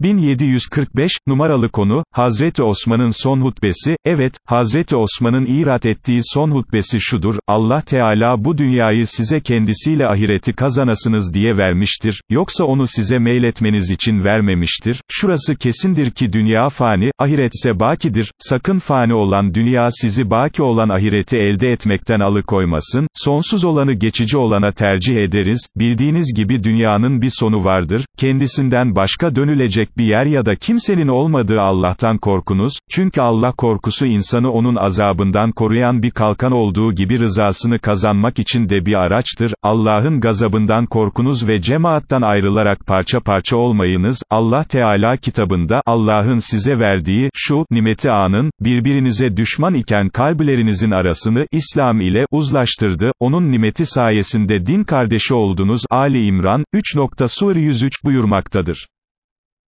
1745, numaralı konu, Hazreti Osman'ın son hutbesi, evet, Hazreti Osman'ın irat ettiği son hutbesi şudur, Allah Teala bu dünyayı size kendisiyle ahireti kazanasınız diye vermiştir, yoksa onu size meyletmeniz için vermemiştir, şurası kesindir ki dünya fani, ahiretse bakidir, sakın fani olan dünya sizi baki olan ahireti elde etmekten alıkoymasın, sonsuz olanı geçici olana tercih ederiz, bildiğiniz gibi dünyanın bir sonu vardır, kendisinden başka dönülecek bir yer ya da kimsenin olmadığı Allah'tan korkunuz, çünkü Allah korkusu insanı onun azabından koruyan bir kalkan olduğu gibi rızasını kazanmak için de bir araçtır, Allah'ın gazabından korkunuz ve cemaattan ayrılarak parça parça olmayınız, Allah Teala kitabında, Allah'ın size verdiği, şu, nimeti anın, birbirinize düşman iken kalplerinizin arasını, İslam ile, uzlaştırdı, onun nimeti sayesinde din kardeşi oldunuz, Ali İmran, 3. Sur 103 buyurmaktadır.